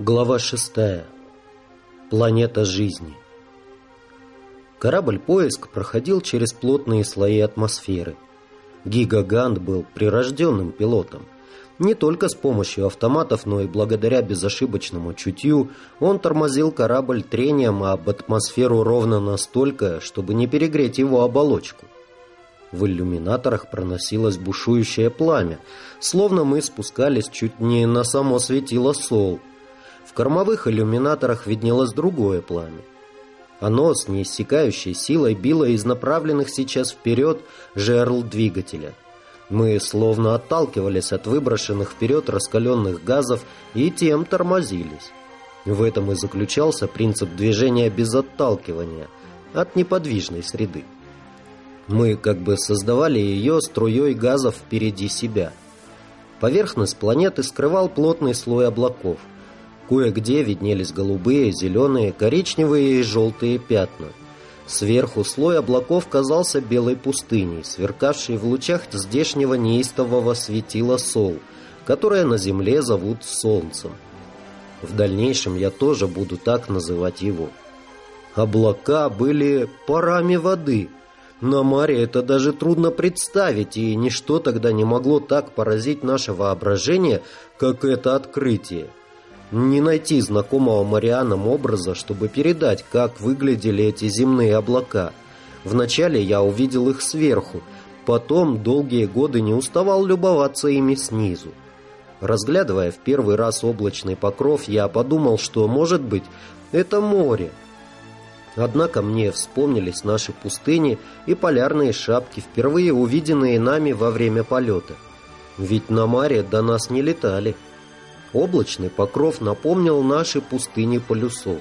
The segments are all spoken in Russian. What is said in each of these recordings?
Глава шестая. Планета жизни. Корабль-поиск проходил через плотные слои атмосферы. Гигагант был прирожденным пилотом. Не только с помощью автоматов, но и благодаря безошибочному чутью он тормозил корабль трением об атмосферу ровно настолько, чтобы не перегреть его оболочку. В иллюминаторах проносилось бушующее пламя, словно мы спускались чуть не на само светило Сол – в кормовых иллюминаторах виднелось другое пламя. Оно с неиссякающей силой било из направленных сейчас вперед жерл двигателя. Мы словно отталкивались от выброшенных вперед раскаленных газов и тем тормозились. В этом и заключался принцип движения без отталкивания от неподвижной среды. Мы как бы создавали ее струей газов впереди себя. Поверхность планеты скрывал плотный слой облаков – Кое-где виднелись голубые, зеленые, коричневые и желтые пятна. Сверху слой облаков казался белой пустыней, сверкавшей в лучах здешнего неистового светила сол, которое на земле зовут солнцем. В дальнейшем я тоже буду так называть его. Облака были парами воды. На море это даже трудно представить, и ничто тогда не могло так поразить наше воображение, как это открытие. Не найти знакомого Марианам образа, чтобы передать, как выглядели эти земные облака. Вначале я увидел их сверху, потом долгие годы не уставал любоваться ими снизу. Разглядывая в первый раз облачный покров, я подумал, что, может быть, это море. Однако мне вспомнились наши пустыни и полярные шапки, впервые увиденные нами во время полета. Ведь на море до нас не летали. Облачный покров напомнил наши пустыни полюсов.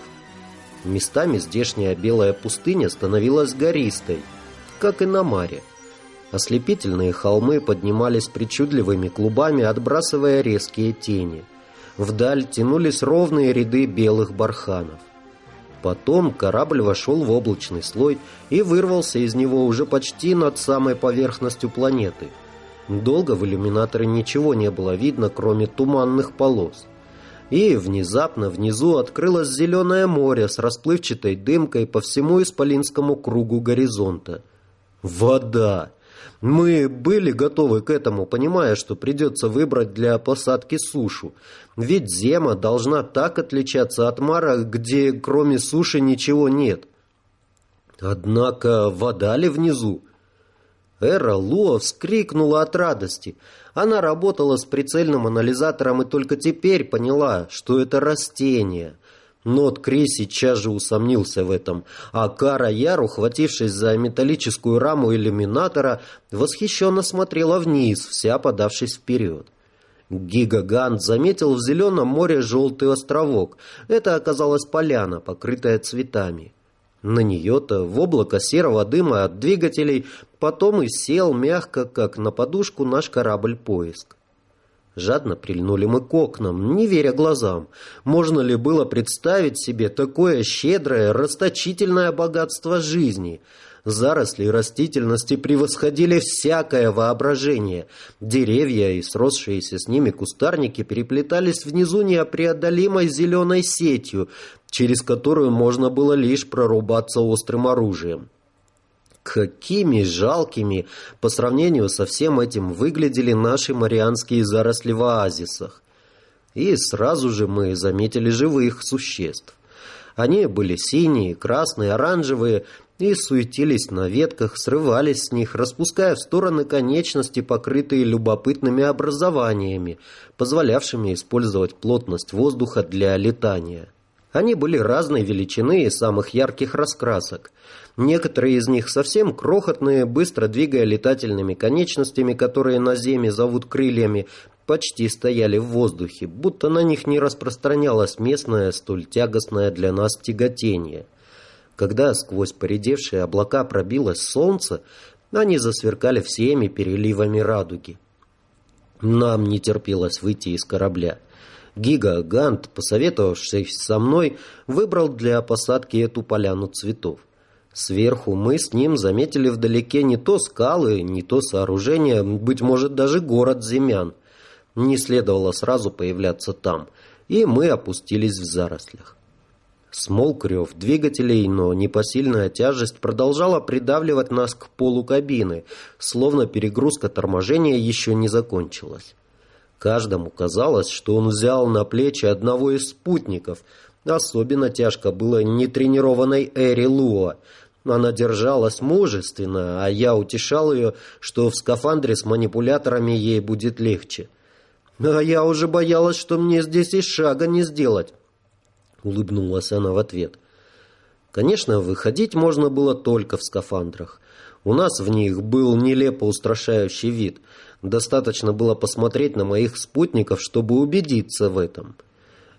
Местами здешняя белая пустыня становилась гористой, как и на маре. Ослепительные холмы поднимались причудливыми клубами, отбрасывая резкие тени. Вдаль тянулись ровные ряды белых барханов. Потом корабль вошел в облачный слой и вырвался из него уже почти над самой поверхностью планеты – Долго в иллюминаторе ничего не было видно, кроме туманных полос. И внезапно внизу открылось зеленое море с расплывчатой дымкой по всему исполинскому кругу горизонта. Вода! Мы были готовы к этому, понимая, что придется выбрать для посадки сушу. Ведь зема должна так отличаться от Мара, где кроме суши ничего нет. Однако вода ли внизу? Эра Луа вскрикнула от радости. Она работала с прицельным анализатором и только теперь поняла, что это растение. Нот Кри сейчас же усомнился в этом, а Кара Яр, ухватившись за металлическую раму иллюминатора, восхищенно смотрела вниз, вся подавшись вперед. Гигагант заметил в зеленом море желтый островок. Это оказалась поляна, покрытая цветами. На нее-то в облако серого дыма от двигателей потом и сел мягко, как на подушку, наш корабль-поиск. Жадно прильнули мы к окнам, не веря глазам. Можно ли было представить себе такое щедрое, расточительное богатство жизни — Заросли растительности превосходили всякое воображение. Деревья и сросшиеся с ними кустарники переплетались внизу непреодолимой зеленой сетью, через которую можно было лишь прорубаться острым оружием. Какими жалкими по сравнению со всем этим выглядели наши марианские заросли в оазисах. И сразу же мы заметили живых существ. Они были синие, красные, оранжевые, и суетились на ветках, срывались с них, распуская в стороны конечности, покрытые любопытными образованиями, позволявшими использовать плотность воздуха для летания. Они были разной величины и самых ярких раскрасок. Некоторые из них совсем крохотные, быстро двигая летательными конечностями, которые на земле зовут крыльями, почти стояли в воздухе, будто на них не распространялось местное, столь тягостное для нас тяготение – когда сквозь поредевшие облака пробилось солнце, они засверкали всеми переливами радуги. Нам не терпелось выйти из корабля. Гига Гант, посоветовавшись со мной, выбрал для посадки эту поляну цветов. Сверху мы с ним заметили вдалеке не то скалы, не то сооружение, быть может, даже город земян. Не следовало сразу появляться там. и мы опустились в зарослях. Смолк рев двигателей, но непосильная тяжесть продолжала придавливать нас к полу кабины, словно перегрузка торможения еще не закончилась. Каждому казалось, что он взял на плечи одного из спутников. Особенно тяжко было нетренированной Эри Луа. Она держалась мужественно, а я утешал ее, что в скафандре с манипуляторами ей будет легче. А я уже боялась, что мне здесь и шага не сделать. Улыбнулась она в ответ. Конечно, выходить можно было только в скафандрах. У нас в них был нелепо устрашающий вид. Достаточно было посмотреть на моих спутников, чтобы убедиться в этом.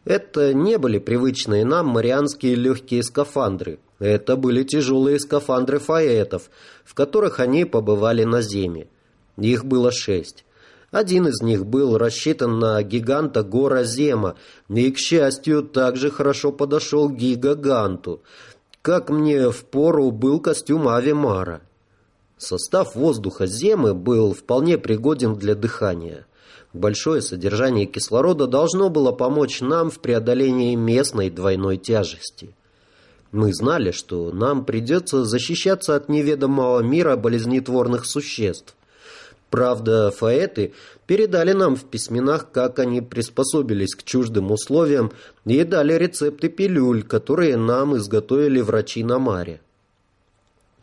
Это не были привычные нам марианские легкие скафандры. Это были тяжелые скафандры фаэтов, в которых они побывали на Земе. Их было шесть. Один из них был рассчитан на гиганта Гора Зема, и, к счастью, также хорошо подошел гигаганту. Как мне в пору был костюм Авимара. Состав воздуха Земы был вполне пригоден для дыхания. Большое содержание кислорода должно было помочь нам в преодолении местной двойной тяжести. Мы знали, что нам придется защищаться от неведомого мира болезнетворных существ. Правда, фаэты передали нам в письменах, как они приспособились к чуждым условиям и дали рецепты пилюль, которые нам изготовили врачи на Маре.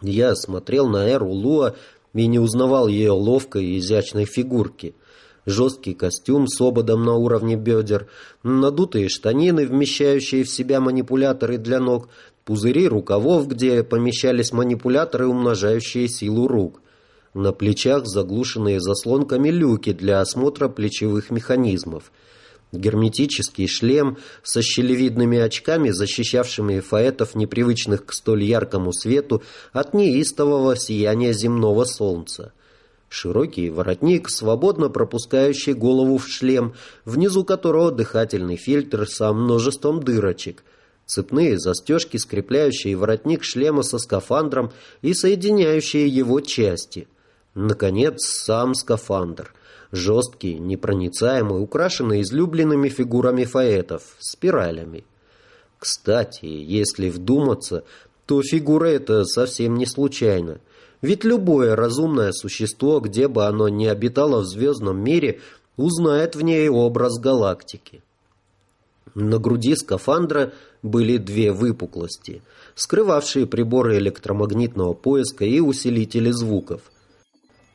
Я смотрел на Эру Луа и не узнавал ее ловкой и изящной фигурки. Жесткий костюм с ободом на уровне бедер, надутые штанины, вмещающие в себя манипуляторы для ног, пузыри рукавов, где помещались манипуляторы, умножающие силу рук. На плечах заглушенные заслонками люки для осмотра плечевых механизмов. Герметический шлем со щелевидными очками, защищавшими фаэтов, непривычных к столь яркому свету, от неистового сияния земного солнца. Широкий воротник, свободно пропускающий голову в шлем, внизу которого дыхательный фильтр со множеством дырочек. Цепные застежки, скрепляющие воротник шлема со скафандром и соединяющие его части – Наконец, сам скафандр. Жесткий, непроницаемый, украшенный излюбленными фигурами фаэтов, спиралями. Кстати, если вдуматься, то фигура эта совсем не случайна. Ведь любое разумное существо, где бы оно ни обитало в звездном мире, узнает в ней образ галактики. На груди скафандра были две выпуклости, скрывавшие приборы электромагнитного поиска и усилители звуков –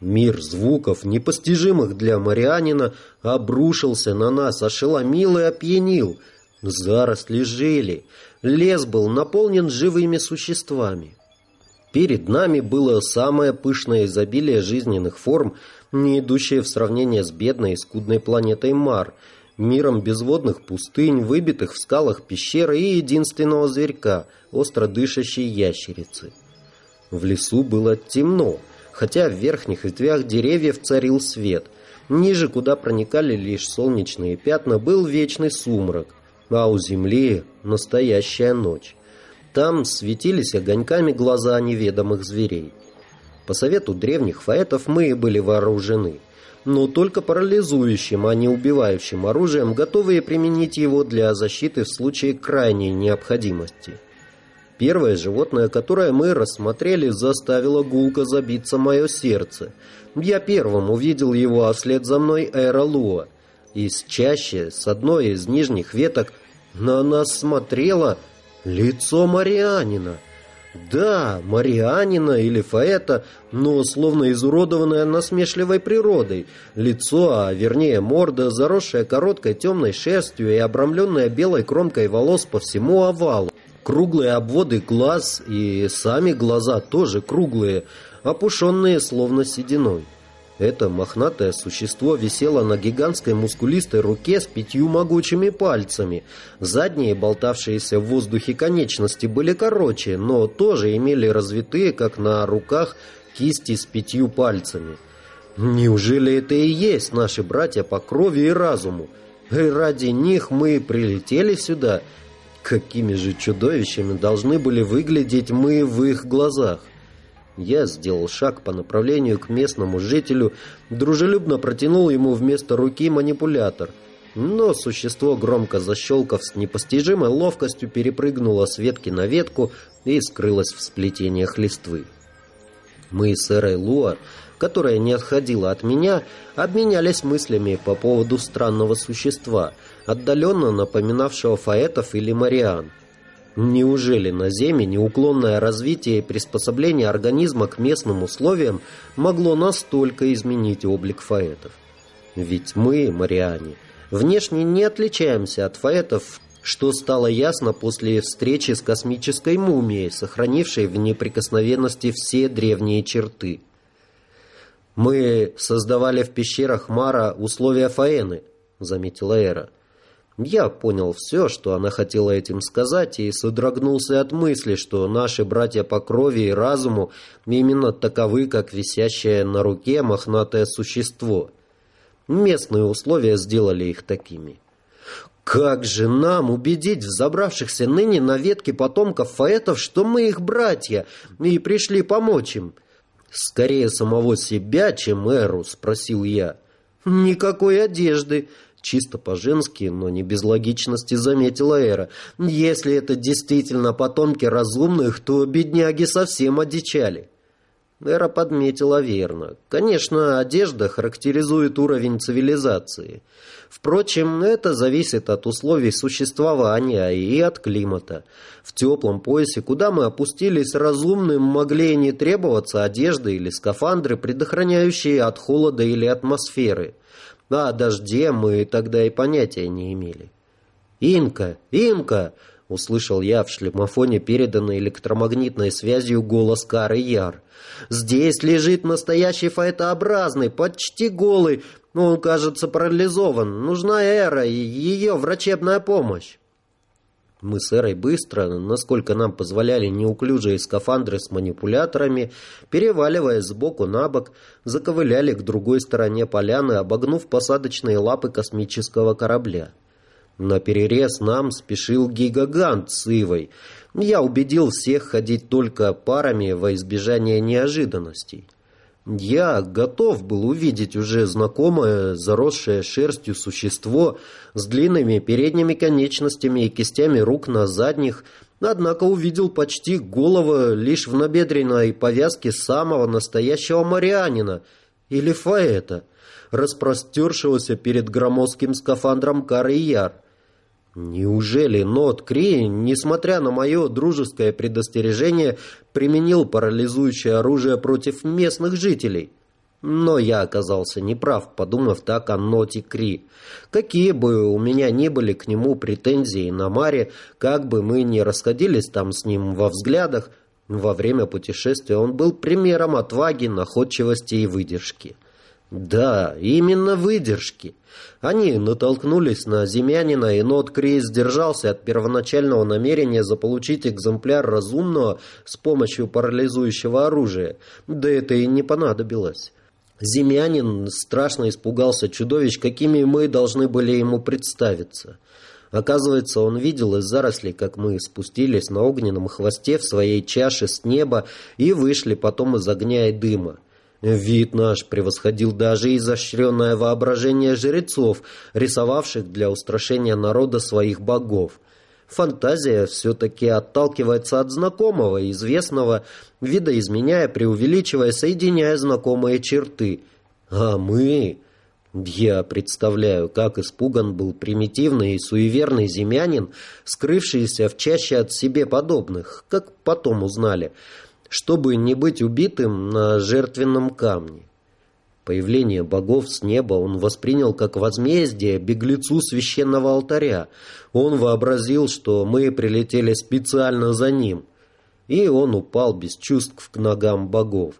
Мир звуков, непостижимых для Марианина, обрушился на нас, ошеломил и опьянил. Заросли жили, лес был наполнен живыми существами. Перед нами было самое пышное изобилие жизненных форм, не идущее в сравнение с бедной и скудной планетой Мар, миром безводных пустынь, выбитых в скалах пещер и единственного зверька, остро дышащей ящерицы. В лесу было темно, хотя в верхних ветвях деревьев царил свет. Ниже, куда проникали лишь солнечные пятна, был вечный сумрак, а у земли настоящая ночь. Там светились огоньками глаза неведомых зверей. По совету древних фаэтов мы были вооружены, но только парализующим, а не убивающим оружием, готовые применить его для защиты в случае крайней необходимости. Первое животное, которое мы рассмотрели, заставило гулко забиться мое сердце. Я первым увидел его, а вслед за мной Эра Луа. Из чаще, с одной из нижних веток, на нас смотрело лицо Марианина. Да, Марианина или Фаэта, но словно изуродованное насмешливой природой. Лицо, а вернее морда, заросшая короткой темной шерстью и обрамленная белой кромкой волос по всему овалу. Круглые обводы глаз и сами глаза тоже круглые, опушенные словно сединой. Это мохнатое существо висело на гигантской мускулистой руке с пятью могучими пальцами. Задние, болтавшиеся в воздухе конечности, были короче, но тоже имели развитые, как на руках, кисти с пятью пальцами. Неужели это и есть наши братья по крови и разуму? И ради них мы прилетели сюда — Какими же чудовищами должны были выглядеть мы в их глазах? Я сделал шаг по направлению к местному жителю, дружелюбно протянул ему вместо руки манипулятор. но существо, громко защелкав с непостижимой ловкостью, перепрыгнуло с ветки на ветку и скрылось в сплетениях листвы. Мы с Эрой Луа, которая не отходила от меня, обменялись мыслями по поводу странного существа, отдаленно напоминавшего фаэтов или мариан. Неужели на Земле неуклонное развитие и приспособление организма к местным условиям могло настолько изменить облик фаэтов? Ведь мы, мариане, внешне не отличаемся от фаэтов, что стало ясно после встречи с космической мумией, сохранившей в неприкосновенности все древние черты. «Мы создавали в пещерах Мара условия Фаэны», — заметила Эра. Я понял все, что она хотела этим сказать, и содрогнулся от мысли, что наши братья по крови и разуму именно таковы, как висящее на руке мохнатое существо — Местные условия сделали их такими. Как же нам убедить взобравшихся ныне на ветки потомков фаэтов, что мы их братья и пришли помочь им? Скорее самого себя, чем Эру, спросил я. Никакой одежды, чисто по-женски, но не без логичности заметила Эра. Если это действительно потомки разумных, то бедняги совсем одичали. Эра подметила верно. Конечно, одежда характеризует уровень цивилизации. Впрочем, это зависит от условий существования и от климата. В теплом поясе, куда мы опустились разумным, могли не требоваться одежды или скафандры, предохраняющие от холода или атмосферы. О дожде мы тогда и понятия не имели. «Инка! Инка!» — услышал я в шлемофоне переданный электромагнитной связью голос Кары Яр. Здесь лежит настоящий фаэтообразный, почти голый, но он, кажется, парализован. Нужна Эра и ее врачебная помощь. Мы с Эрой быстро, насколько нам позволяли неуклюжие скафандры с манипуляторами, переваливаясь сбоку на бок, заковыляли к другой стороне поляны, обогнув посадочные лапы космического корабля. На перерез нам спешил гигагант с Ивой — я убедил всех ходить только парами во избежание неожиданностей. Я готов был увидеть уже знакомое, заросшее шерстью существо с длинными передними конечностями и кистями рук на задних, однако увидел почти голову лишь в набедренной повязке самого настоящего марианина или фаэта, распростершегося перед громоздким скафандром Кары Яр. Неужели Нот Кри, несмотря на мое дружеское предостережение, применил парализующее оружие против местных жителей? Но я оказался неправ, подумав так о Ноте Кри. Какие бы у меня ни были к нему претензии на Маре, как бы мы ни расходились там с ним во взглядах, во время путешествия он был примером отваги, находчивости и выдержки. Да, именно выдержки. Они натолкнулись на земянина, и Нот Крейс сдержался от первоначального намерения заполучить экземпляр разумного с помощью парализующего оружия. Да это и не понадобилось. Земянин страшно испугался чудовищ, какими мы должны были ему представиться. Оказывается, он видел из зарослей, как мы спустились на огненном хвосте в своей чаше с неба и вышли потом из огня и дыма. Вид наш превосходил даже изощренное воображение жрецов, рисовавших для устрашения народа своих богов. Фантазия все-таки отталкивается от знакомого, известного, видоизменяя, преувеличивая, соединяя знакомые черты. А мы... Я представляю, как испуган был примитивный и суеверный земянин, скрывшийся в чаще от себе подобных, как потом узнали – чтобы не быть убитым на жертвенном камне. Появление богов с неба он воспринял как возмездие беглецу священного алтаря. Он вообразил, что мы прилетели специально за ним. И он упал без чувств к ногам богов.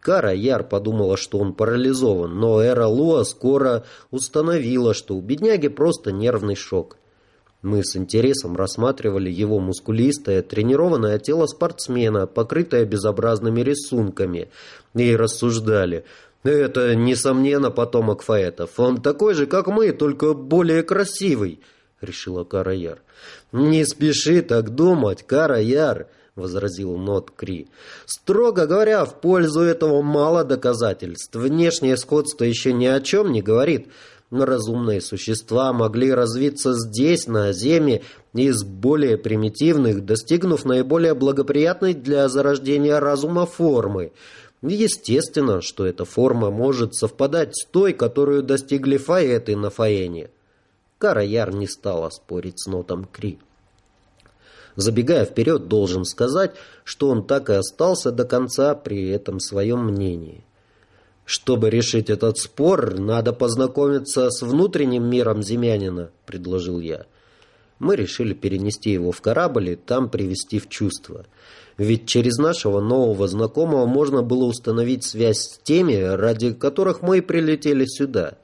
Кара Яр подумала, что он парализован, но Эра Луа скоро установила, что у бедняги просто нервный шок. Мы с интересом рассматривали его мускулистое, тренированное тело спортсмена, покрытое безобразными рисунками, и рассуждали. Это, несомненно, потомок фаэтов. Он такой же, как мы, только более красивый, решила Караяр. Не спеши так думать, Караяр, возразил Нот Кри. Строго говоря, в пользу этого мало доказательств. Внешнее сходство еще ни о чем не говорит. Разумные существа могли развиться здесь, на Земе, из более примитивных, достигнув наиболее благоприятной для зарождения разума формы. Естественно, что эта форма может совпадать с той, которую достигли Фаэты на Фаэне. Караяр не стала спорить с Нотом Кри. Забегая вперед, должен сказать, что он так и остался до конца при этом своем мнении. «Чтобы решить этот спор, надо познакомиться с внутренним миром земянина», — предложил я. Мы решили перенести его в корабль и там привести в чувство. Ведь через нашего нового знакомого можно было установить связь с теми, ради которых мы и прилетели сюда.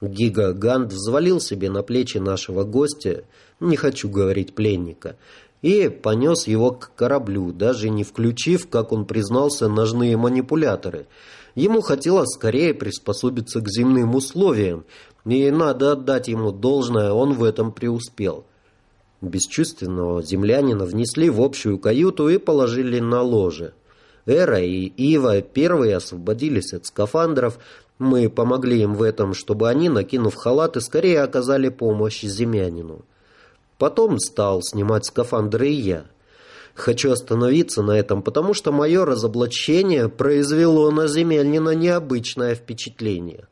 Гига Гант взвалил себе на плечи нашего гостя, не хочу говорить пленника, и понес его к кораблю, даже не включив, как он признался, ножные манипуляторы — Ему хотелось скорее приспособиться к земным условиям, и надо отдать ему должное, он в этом преуспел. Бесчувственного землянина внесли в общую каюту и положили на ложе. Эра и Ива первые освободились от скафандров, мы помогли им в этом, чтобы они, накинув халаты, скорее оказали помощь землянину. Потом стал снимать скафандры и я. Хочу остановиться на этом, потому что мое разоблачение произвело на Земельнина необычное впечатление.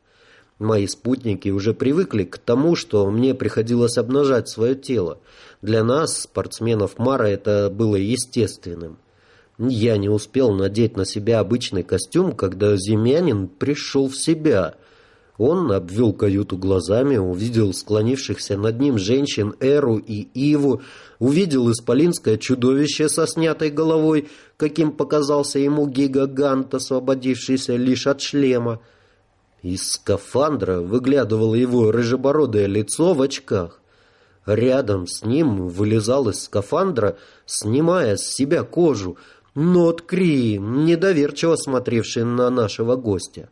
Мои спутники уже привыкли к тому, что мне приходилось обнажать свое тело. Для нас, спортсменов Мара, это было естественным. Я не успел надеть на себя обычный костюм, когда землянин пришел в себя. Он обвел каюту глазами, увидел склонившихся над ним женщин Эру и Иву, увидел исполинское чудовище со снятой головой, каким показался ему гигагант, освободившийся лишь от шлема. Из скафандра выглядывало его рыжебородое лицо в очках. Рядом с ним вылезал из скафандра, снимая с себя кожу, Нот Кри, недоверчиво смотревший на нашего гостя.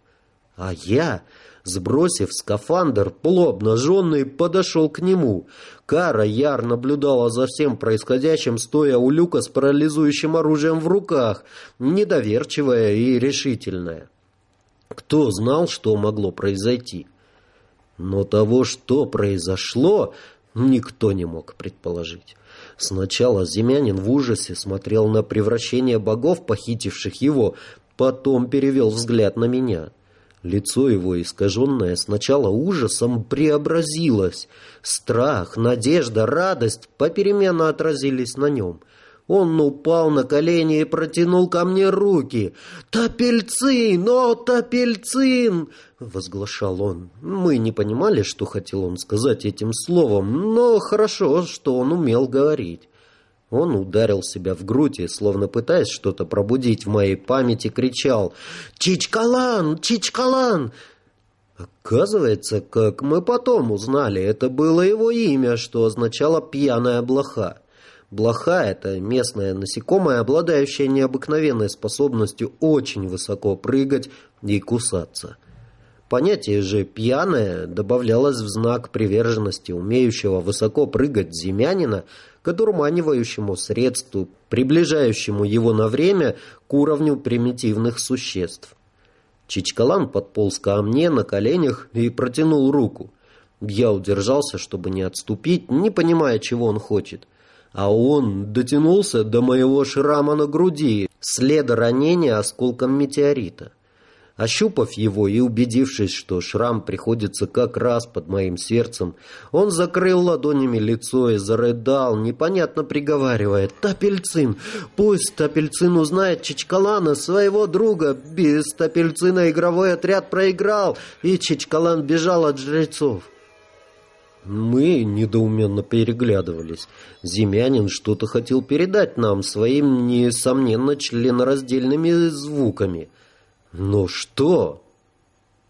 А я Сбросив скафандр, полуобнаженный подошел к нему. Кара яр наблюдала за всем происходящим, стоя у люка с парализующим оружием в руках, недоверчивая и решительная. Кто знал, что могло произойти? Но того, что произошло, никто не мог предположить. Сначала земянин в ужасе смотрел на превращение богов, похитивших его, потом перевел взгляд на меня — Лицо его, искаженное сначала ужасом, преобразилось. Страх, надежда, радость попеременно отразились на нем. Он упал на колени и протянул ко мне руки. «Топельцин! О, Топельцин!» — возглашал он. Мы не понимали, что хотел он сказать этим словом, но хорошо, что он умел говорить. Он ударил себя в грудь и, словно пытаясь что-то пробудить в моей памяти, кричал «Чичкалан! Чичкалан!» Оказывается, как мы потом узнали, это было его имя, что означало «пьяная блоха». Блоха — это местное насекомое, обладающее необыкновенной способностью очень высоко прыгать и кусаться. Понятие же «пьяное» добавлялось в знак приверженности умеющего высоко прыгать земянина к одурманивающему средству, приближающему его на время к уровню примитивных существ. Чичкалан подполз ко мне на коленях и протянул руку. Я удержался, чтобы не отступить, не понимая, чего он хочет. А он дотянулся до моего шрама на груди, следа ранения осколком метеорита. Ощупав его и убедившись, что шрам приходится как раз под моим сердцем, он закрыл ладонями лицо и зарыдал, непонятно приговаривая «Тапельцин! Пусть Тапельцин узнает Чичкалана, своего друга! Без Тапельцина игровой отряд проиграл, и Чичкалан бежал от жрецов!» Мы недоуменно переглядывались. Земянин что-то хотел передать нам своим, несомненно, членораздельными звуками — «Ну что?»